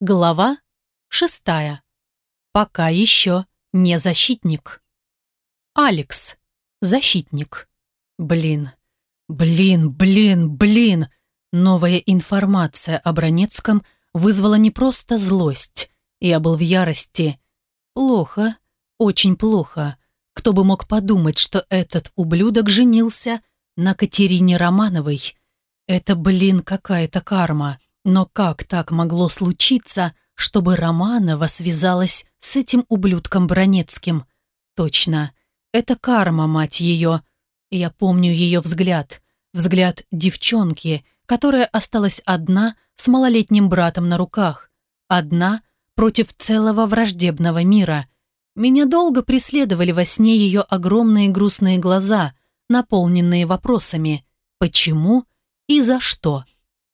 Глава шестая. Пока еще не защитник. Алекс. Защитник. Блин. Блин, блин, блин. Новая информация о Бронецком вызвала не просто злость. Я был в ярости. Плохо, очень плохо. Кто бы мог подумать, что этот ублюдок женился на Катерине Романовой. Это, блин, какая-то карма. Но как так могло случиться, чтобы Романова связалась с этим ублюдком Бронецким? Точно, это карма, мать ее. Я помню ее взгляд. Взгляд девчонки, которая осталась одна с малолетним братом на руках. Одна против целого враждебного мира. Меня долго преследовали во сне ее огромные грустные глаза, наполненные вопросами «почему» и «за что?».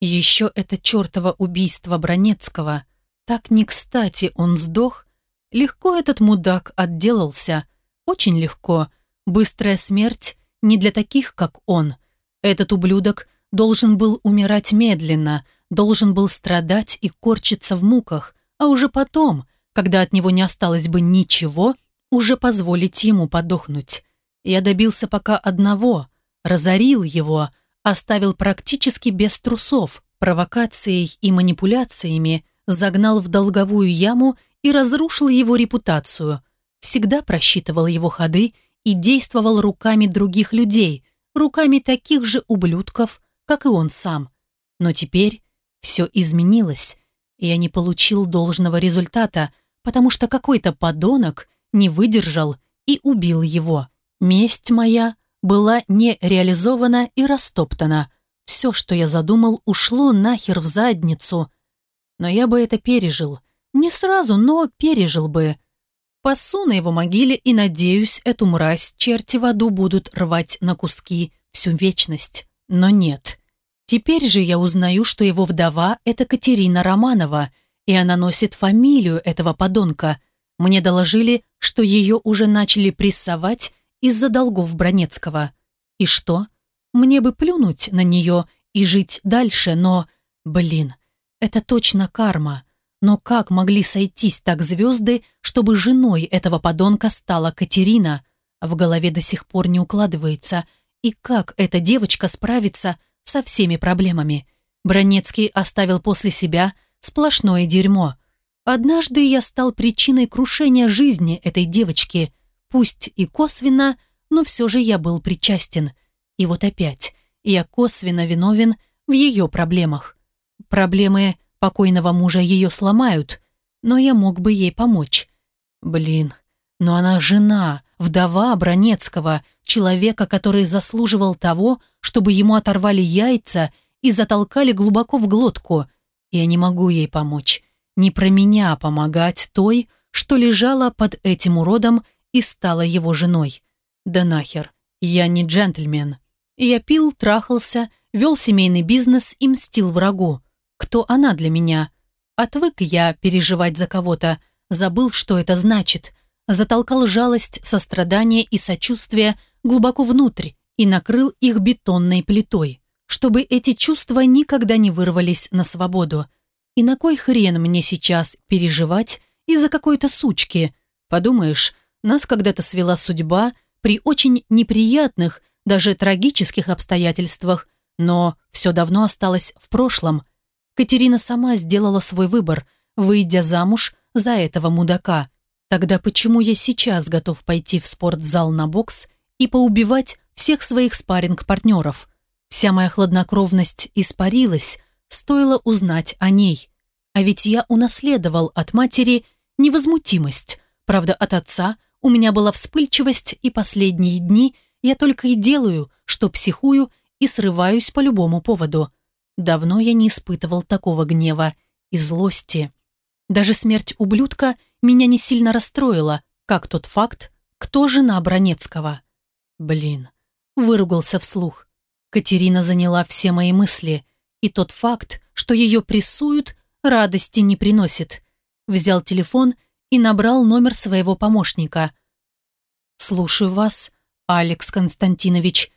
Еще это чертово убийство Бронецкого. Так не кстати он сдох. Легко этот мудак отделался. Очень легко. Быстрая смерть не для таких, как он. Этот ублюдок должен был умирать медленно, должен был страдать и корчиться в муках, а уже потом, когда от него не осталось бы ничего, уже позволить ему подохнуть. Я добился пока одного, разорил его – оставил практически без трусов, провокацией и манипуляциями, загнал в долговую яму и разрушил его репутацию. Всегда просчитывал его ходы и действовал руками других людей, руками таких же ублюдков, как и он сам. Но теперь все изменилось, и я не получил должного результата, потому что какой-то подонок не выдержал и убил его. Месть моя была не реализована и растоптана. Все, что я задумал, ушло нахер в задницу. Но я бы это пережил. Не сразу, но пережил бы. Пасу на его могиле и, надеюсь, эту мразь черти в аду будут рвать на куски всю вечность. Но нет. Теперь же я узнаю, что его вдова – это Катерина Романова, и она носит фамилию этого подонка. Мне доложили, что ее уже начали прессовать из-за долгов Бронецкого. И что? Мне бы плюнуть на нее и жить дальше, но... Блин, это точно карма. Но как могли сойтись так звезды, чтобы женой этого подонка стала Катерина? В голове до сих пор не укладывается. И как эта девочка справится со всеми проблемами? Бронецкий оставил после себя сплошное дерьмо. Однажды я стал причиной крушения жизни этой девочки – Пусть и косвенно, но все же я был причастен. И вот опять, я косвенно виновен в ее проблемах. Проблемы покойного мужа ее сломают, но я мог бы ей помочь. Блин, но она жена, вдова Бронецкого, человека, который заслуживал того, чтобы ему оторвали яйца и затолкали глубоко в глотку. Я не могу ей помочь. Не про меня помогать той, что лежала под этим уродом и стала его женой. Да нахер, я не джентльмен. Я пил, трахался, вел семейный бизнес и мстил врагу. Кто она для меня? Отвык я переживать за кого-то, забыл, что это значит. Затолкал жалость, сострадание и сочувствие глубоко внутрь и накрыл их бетонной плитой, чтобы эти чувства никогда не вырвались на свободу. И на кой хрен мне сейчас переживать из-за какой-то сучки? Подумаешь, нас когда-то свела судьба при очень неприятных, даже трагических обстоятельствах, но все давно осталось в прошлом. Катерина сама сделала свой выбор, выйдя замуж за этого мудака. Тогда почему я сейчас готов пойти в спортзал на бокс и поубивать всех своих спарринг-партнеров? Вся моя хладнокровность испарилась, стоило узнать о ней. А ведь я унаследовал от матери невозмутимость, правда, от отца – у меня была вспыльчивость, и последние дни я только и делаю, что психую и срываюсь по любому поводу. Давно я не испытывал такого гнева и злости. Даже смерть ублюдка меня не сильно расстроила, как тот факт, кто жена Бронецкого. Блин, выругался вслух. Катерина заняла все мои мысли, и тот факт, что ее прессуют, радости не приносит. Взял телефон и набрал номер своего помощника. «Слушаю вас, Алекс Константинович.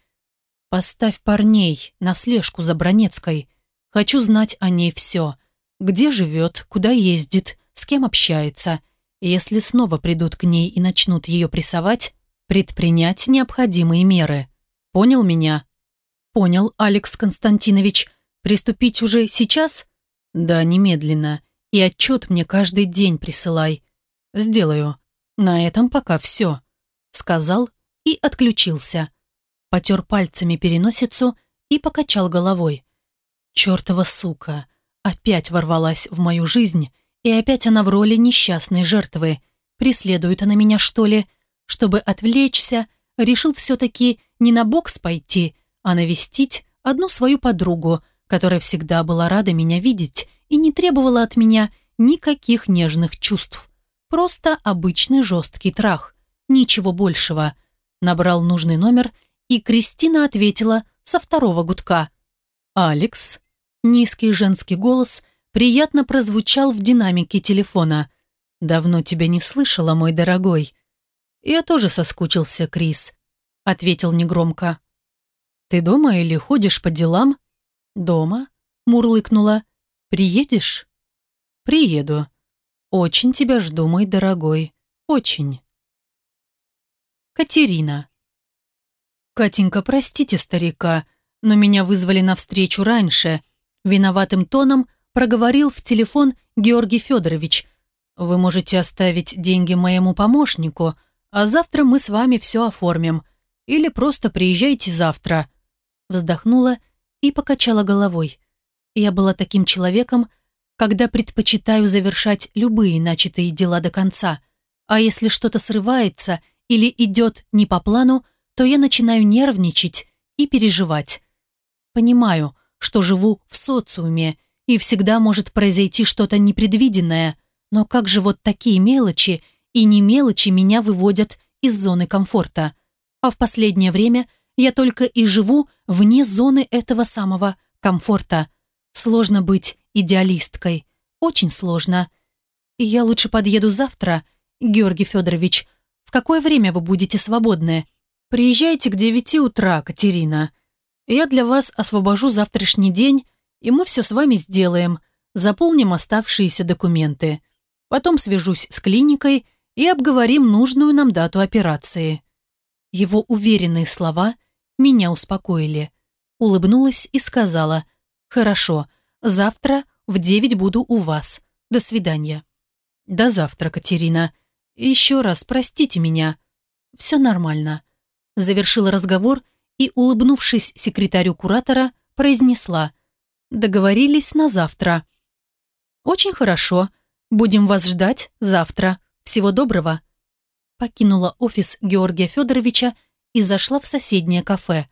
Поставь парней на слежку за Бронецкой. Хочу знать о ней все. где живет, куда ездит, с кем общается. Если снова придут к ней и начнут ее прессовать, предпринять необходимые меры. Понял меня? Понял, Алекс Константинович. Приступить уже сейчас? Да, немедленно. И отчет мне каждый день присылай. Сделаю. На этом пока все. Сказал и отключился. Потер пальцами переносицу и покачал головой. Чертова сука. Опять ворвалась в мою жизнь, и опять она в роли несчастной жертвы. Преследует она меня, что ли? Чтобы отвлечься, решил все-таки не на бокс пойти, а навестить одну свою подругу, которая всегда была рада меня видеть и не требовала от меня никаких нежных чувств. Просто обычный жесткий трах. Ничего большего. Набрал нужный номер, и Кристина ответила со второго гудка. «Алекс?» Низкий женский голос приятно прозвучал в динамике телефона. «Давно тебя не слышала, мой дорогой». «Я тоже соскучился, Крис», — ответил негромко. «Ты дома или ходишь по делам?» «Дома», — мурлыкнула. «Приедешь?» «Приеду. Очень тебя жду, мой дорогой. Очень». Катерина. «Катенька, простите старика, но меня вызвали на встречу раньше», виноватым тоном проговорил в телефон Георгий Федорович. «Вы можете оставить деньги моему помощнику, а завтра мы с вами все оформим. Или просто приезжайте завтра». Вздохнула и покачала головой. Я была таким человеком, когда предпочитаю завершать любые начатые дела до конца. А если что-то срывается или идет не по плану, то я начинаю нервничать и переживать. Понимаю, что живу в социуме, и всегда может произойти что-то непредвиденное, но как же вот такие мелочи – и не мелочи меня выводят из зоны комфорта. А в последнее время я только и живу вне зоны этого самого комфорта. Сложно быть идеалисткой. Очень сложно. Я лучше подъеду завтра, Георгий Федорович. В какое время вы будете свободны? Приезжайте к девяти утра, Катерина. Я для вас освобожу завтрашний день, и мы все с вами сделаем. Заполним оставшиеся документы. Потом свяжусь с клиникой и обговорим нужную нам дату операции». Его уверенные слова меня успокоили. Улыбнулась и сказала, «Хорошо, завтра в девять буду у вас. До свидания». «До завтра, Катерина. Еще раз простите меня. Все нормально». Завершила разговор и, улыбнувшись секретарю куратора, произнесла, «Договорились на завтра». «Очень хорошо. Будем вас ждать завтра». Всего доброго!» Покинула офис Георгия Федоровича и зашла в соседнее кафе.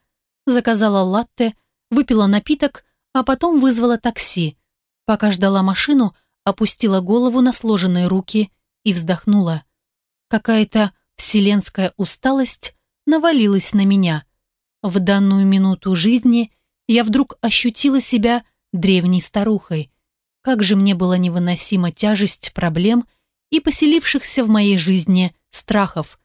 Заказала латте, выпила напиток, а потом вызвала такси. Пока ждала машину, опустила голову на сложенные руки и вздохнула. Какая-то вселенская усталость навалилась на меня. В данную минуту жизни я вдруг ощутила себя древней старухой. Как же мне была невыносима тяжесть проблем и поселившихся в моей жизни страхов.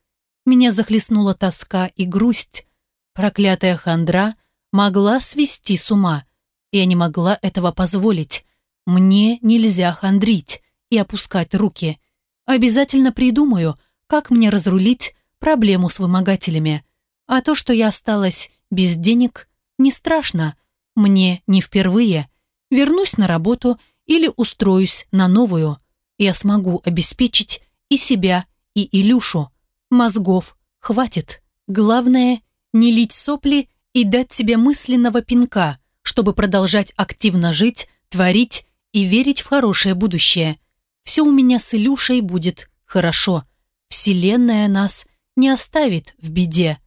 Меня захлестнула тоска и грусть. Проклятая хандра могла свести с ума. Я не могла этого позволить. Мне нельзя хандрить и опускать руки. Обязательно придумаю, как мне разрулить проблему с вымогателями. А то, что я осталась без денег, не страшно. Мне не впервые. Вернусь на работу или устроюсь на новую – я смогу обеспечить и себя, и Илюшу. Мозгов хватит. Главное, не лить сопли и дать себе мысленного пинка, чтобы продолжать активно жить, творить и верить в хорошее будущее. Все у меня с Илюшей будет хорошо. Вселенная нас не оставит в беде.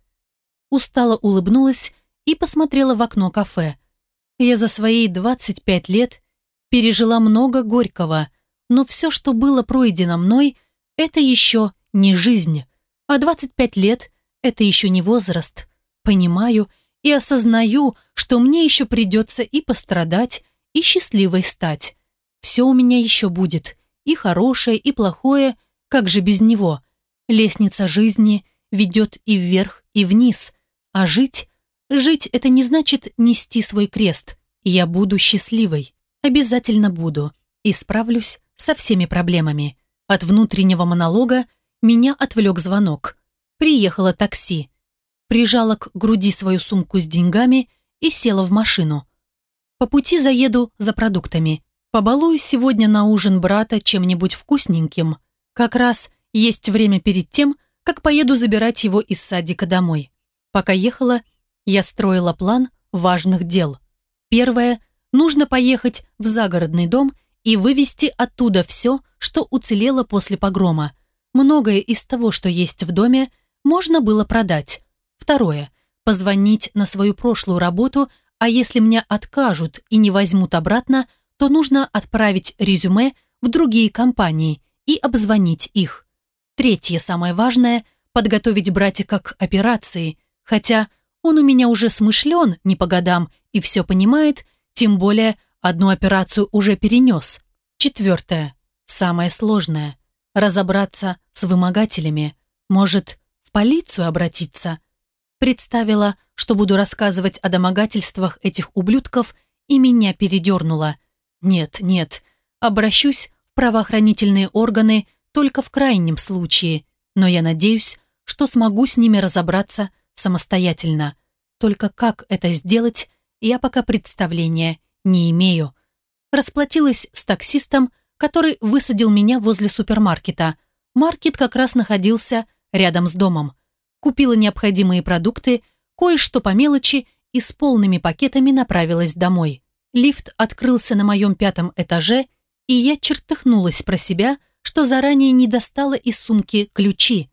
Устало улыбнулась и посмотрела в окно кафе. Я за свои 25 лет пережила много горького – но все, что было пройдено мной, это еще не жизнь, а 25 лет – это еще не возраст. Понимаю и осознаю, что мне еще придется и пострадать, и счастливой стать. Все у меня еще будет, и хорошее, и плохое, как же без него. Лестница жизни ведет и вверх, и вниз, а жить – жить – это не значит нести свой крест. Я буду счастливой, обязательно буду. и справлюсь со всеми проблемами. От внутреннего монолога меня отвлек звонок. Приехало такси. Прижала к груди свою сумку с деньгами и села в машину. По пути заеду за продуктами. Побалую сегодня на ужин брата чем-нибудь вкусненьким. Как раз есть время перед тем, как поеду забирать его из садика домой. Пока ехала, я строила план важных дел. Первое – нужно поехать в загородный дом и вывести оттуда все, что уцелело после погрома. Многое из того, что есть в доме, можно было продать. Второе – позвонить на свою прошлую работу, а если мне откажут и не возьмут обратно – то нужно отправить резюме в другие компании и обзвонить их. Третье, самое важное – подготовить братика к операции, хотя он у меня уже смышлен не по годам и все понимает, тем более одну операцию уже перенес. Четвертое, самое сложное – разобраться с вымогателями. Может, в полицию обратиться? Представила, что буду рассказывать о домогательствах этих ублюдков, и меня передернуло. Нет, нет, обращусь в правоохранительные органы только в крайнем случае, но я надеюсь, что смогу с ними разобраться самостоятельно. Только как это сделать, я пока представления не имею. Расплатилась с таксистом, который высадил меня возле супермаркета. Маркет как раз находился рядом с домом. Купила необходимые продукты, кое-что по мелочи и с полными пакетами направилась домой. Лифт открылся на моем пятом этаже, и я чертыхнулась про себя, что заранее не достала из сумки ключи.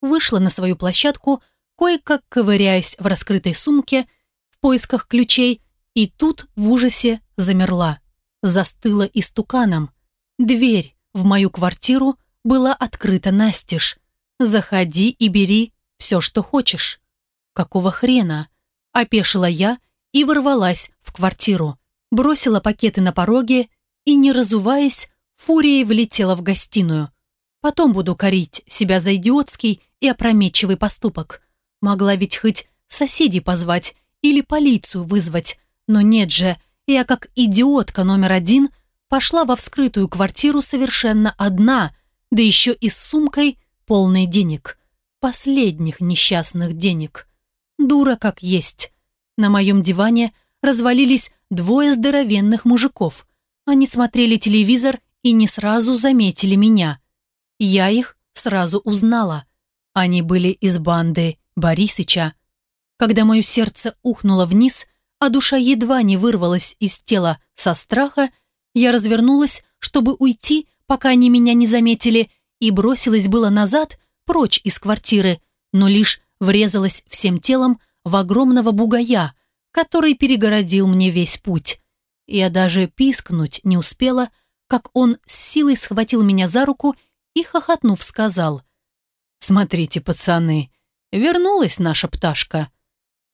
Вышла на свою площадку, кое-как ковыряясь в раскрытой сумке в поисках ключей, и тут в ужасе замерла. Застыла истуканом. Дверь в мою квартиру была открыта настежь. «Заходи и бери все, что хочешь». «Какого хрена?» – опешила я и ворвалась в квартиру бросила пакеты на пороге и, не разуваясь, фурией влетела в гостиную. Потом буду корить себя за идиотский и опрометчивый поступок. Могла ведь хоть соседей позвать или полицию вызвать, но нет же, я как идиотка номер один пошла во вскрытую квартиру совершенно одна, да еще и с сумкой полной денег. Последних несчастных денег. Дура как есть. На моем диване развалились двое здоровенных мужиков. Они смотрели телевизор и не сразу заметили меня. Я их сразу узнала. Они были из банды Борисыча. Когда мое сердце ухнуло вниз, а душа едва не вырвалась из тела со страха, я развернулась, чтобы уйти, пока они меня не заметили, и бросилась было назад, прочь из квартиры, но лишь врезалась всем телом в огромного бугая, который перегородил мне весь путь. Я даже пискнуть не успела, как он с силой схватил меня за руку и, хохотнув, сказал «Смотрите, пацаны, вернулась наша пташка».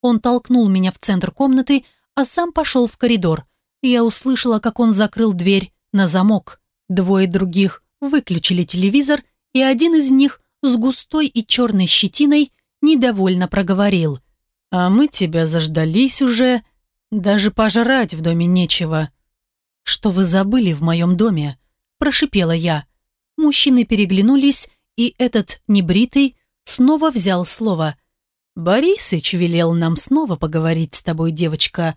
Он толкнул меня в центр комнаты, а сам пошел в коридор. Я услышала, как он закрыл дверь на замок. Двое других выключили телевизор, и один из них с густой и черной щетиной недовольно проговорил – а мы тебя заждались уже. Даже пожрать в доме нечего. Что вы забыли в моем доме? Прошипела я. Мужчины переглянулись, и этот небритый снова взял слово. «Борисыч велел нам снова поговорить с тобой, девочка.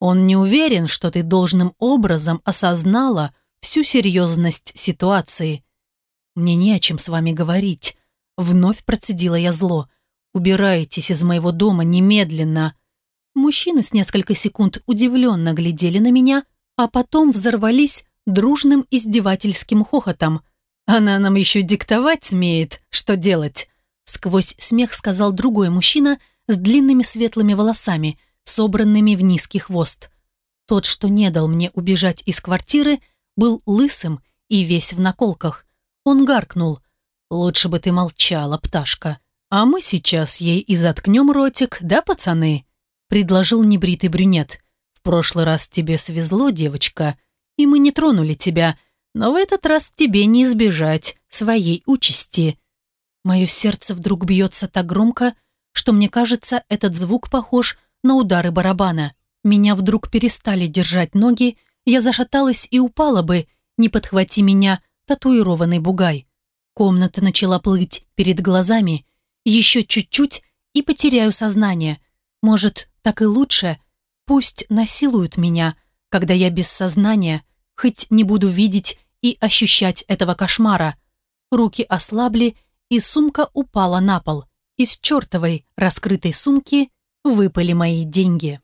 Он не уверен, что ты должным образом осознала всю серьезность ситуации. Мне не о чем с вами говорить». Вновь процедила я зло. «Убирайтесь из моего дома немедленно!» Мужчины с несколько секунд удивленно глядели на меня, а потом взорвались дружным издевательским хохотом. «Она нам еще диктовать смеет, что делать!» Сквозь смех сказал другой мужчина с длинными светлыми волосами, собранными в низкий хвост. Тот, что не дал мне убежать из квартиры, был лысым и весь в наколках. Он гаркнул. «Лучше бы ты молчала, пташка». «А мы сейчас ей и заткнем ротик, да, пацаны?» – предложил небритый брюнет. «В прошлый раз тебе свезло, девочка, и мы не тронули тебя, но в этот раз тебе не избежать своей участи». Мое сердце вдруг бьется так громко, что мне кажется, этот звук похож на удары барабана. Меня вдруг перестали держать ноги, я зашаталась и упала бы, не подхвати меня татуированный бугай. Комната начала плыть перед глазами. Еще чуть-чуть и потеряю сознание. Может, так и лучше? Пусть насилуют меня, когда я без сознания, хоть не буду видеть и ощущать этого кошмара. Руки ослабли, и сумка упала на пол. Из чертовой раскрытой сумки выпали мои деньги.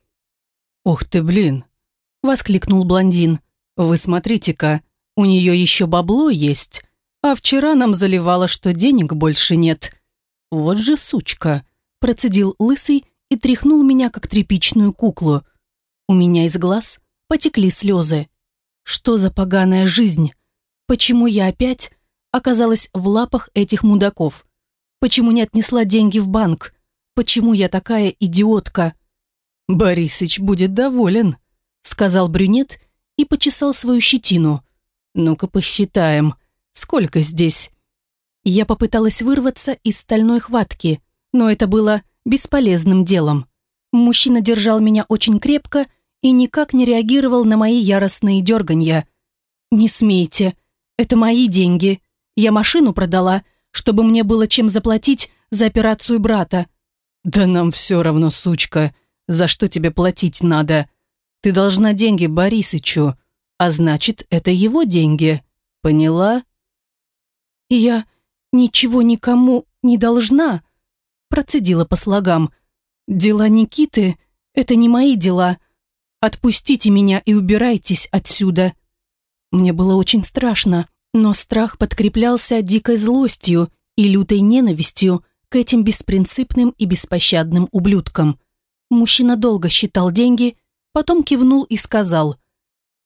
«Ух ты, блин!» – воскликнул блондин. «Вы смотрите-ка, у нее еще бабло есть, а вчера нам заливало, что денег больше нет. Вот же сучка!» – процедил лысый и тряхнул меня, как тряпичную куклу. У меня из глаз потекли слезы. Что за поганая жизнь? Почему я опять оказалась в лапах этих мудаков? Почему не отнесла деньги в банк? Почему я такая идиотка? Борисыч будет доволен, сказал брюнет и почесал свою щетину. Ну-ка посчитаем, сколько здесь? Я попыталась вырваться из стальной хватки, но это было бесполезным делом. Мужчина держал меня очень крепко и никак не реагировал на мои яростные дерганья. «Не смейте, это мои деньги. Я машину продала, чтобы мне было чем заплатить за операцию брата». «Да нам все равно, сучка, за что тебе платить надо. Ты должна деньги Борисычу, а значит, это его деньги. Поняла?» «Я ничего никому не должна», процедила по слогам. «Дела Никиты — это не мои дела. Отпустите меня и убирайтесь отсюда». Мне было очень страшно, но страх подкреплялся дикой злостью и лютой ненавистью к этим беспринципным и беспощадным ублюдкам. Мужчина долго считал деньги, потом кивнул и сказал,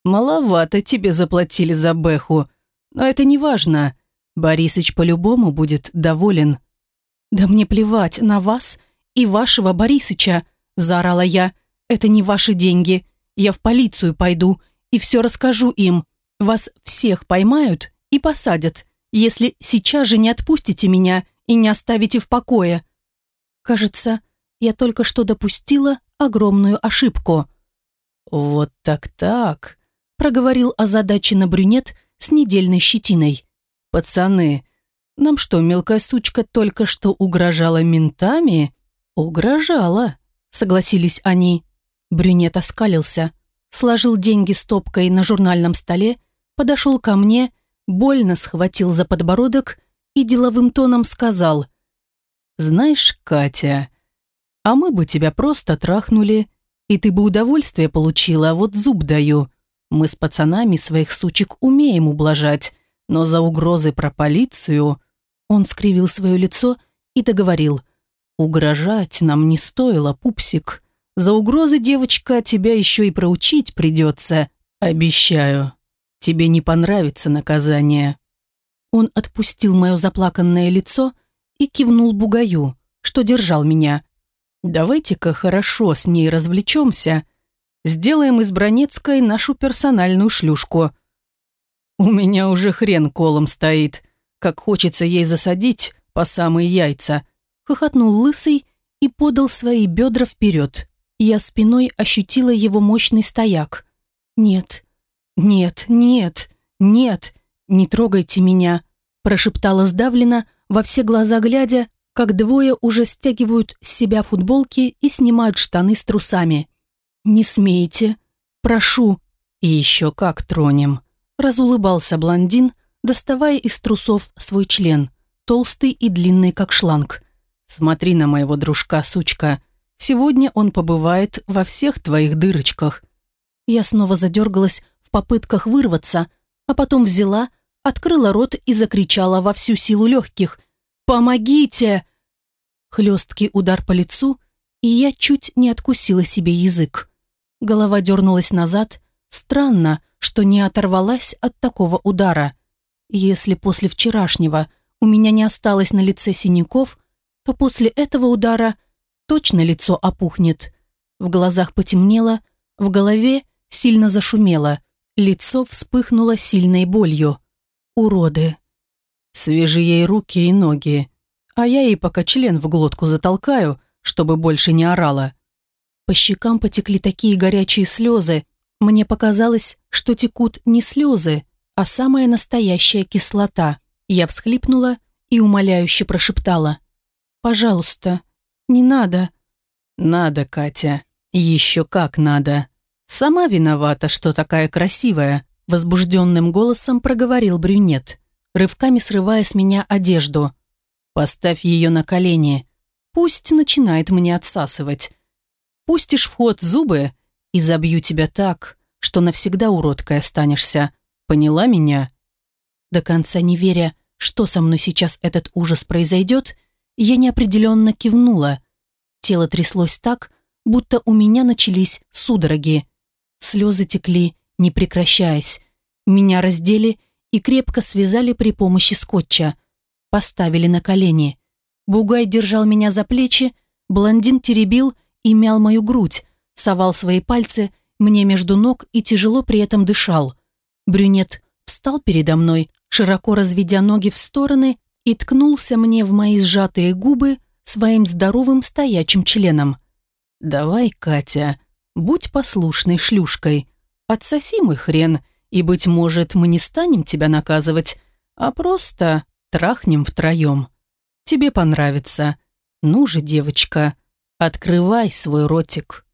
«Маловато тебе заплатили за Бэху, но это не важно. Борисыч по-любому будет доволен». «Да мне плевать на вас и вашего Борисыча», – заорала я. «Это не ваши деньги. Я в полицию пойду и все расскажу им. Вас всех поймают и посадят, если сейчас же не отпустите меня и не оставите в покое». Кажется, я только что допустила огромную ошибку. «Вот так-так», – проговорил озадаченно брюнет с недельной щетиной. «Пацаны, нам что, мелкая сучка только что угрожала ментами? Угрожала, согласились они. Брюнет оскалился, сложил деньги стопкой на журнальном столе, подошел ко мне, больно схватил за подбородок и деловым тоном сказал «Знаешь, Катя, а мы бы тебя просто трахнули, и ты бы удовольствие получила, а вот зуб даю. Мы с пацанами своих сучек умеем ублажать, но за угрозы про полицию он скривил свое лицо и договорил. «Угрожать нам не стоило, пупсик. За угрозы, девочка, тебя еще и проучить придется. Обещаю, тебе не понравится наказание». Он отпустил мое заплаканное лицо и кивнул бугаю, что держал меня. «Давайте-ка хорошо с ней развлечемся. Сделаем из Бронецкой нашу персональную шлюшку». «У меня уже хрен колом стоит», как хочется ей засадить по самые яйца, хохотнул лысый и подал свои бедра вперед. Я спиной ощутила его мощный стояк. «Нет, нет, нет, нет, не трогайте меня», прошептала сдавленно, во все глаза глядя, как двое уже стягивают с себя футболки и снимают штаны с трусами. «Не смейте, прошу». «И еще как тронем», разулыбался блондин, доставая из трусов свой член, толстый и длинный, как шланг. «Смотри на моего дружка, сучка. Сегодня он побывает во всех твоих дырочках». Я снова задергалась в попытках вырваться, а потом взяла, открыла рот и закричала во всю силу легких. «Помогите!» Хлесткий удар по лицу, и я чуть не откусила себе язык. Голова дернулась назад. Странно, что не оторвалась от такого удара. Если после вчерашнего у меня не осталось на лице синяков, то после этого удара точно лицо опухнет. В глазах потемнело, в голове сильно зашумело, лицо вспыхнуло сильной болью. Уроды. Свяжи ей руки и ноги, а я ей пока член в глотку затолкаю, чтобы больше не орала. По щекам потекли такие горячие слезы, мне показалось, что текут не слезы, а самая настоящая кислота. Я всхлипнула и умоляюще прошептала. «Пожалуйста, не надо». «Надо, Катя. Еще как надо. Сама виновата, что такая красивая», возбужденным голосом проговорил брюнет, рывками срывая с меня одежду. «Поставь ее на колени. Пусть начинает мне отсасывать. Пустишь в ход зубы и забью тебя так, что навсегда уродкой останешься. Поняла меня?» До конца не веря, что со мной сейчас этот ужас произойдет, я неопределенно кивнула. Тело тряслось так, будто у меня начались судороги. Слезы текли, не прекращаясь. Меня раздели и крепко связали при помощи скотча. Поставили на колени. Бугай держал меня за плечи, блондин теребил и мял мою грудь, совал свои пальцы мне между ног и тяжело при этом дышал. Брюнет встал передо мной, широко разведя ноги в стороны и ткнулся мне в мои сжатые губы своим здоровым стоячим членом. «Давай, Катя, будь послушной шлюшкой. Отсоси мой хрен, и, быть может, мы не станем тебя наказывать, а просто трахнем втроем. Тебе понравится. Ну же, девочка, открывай свой ротик».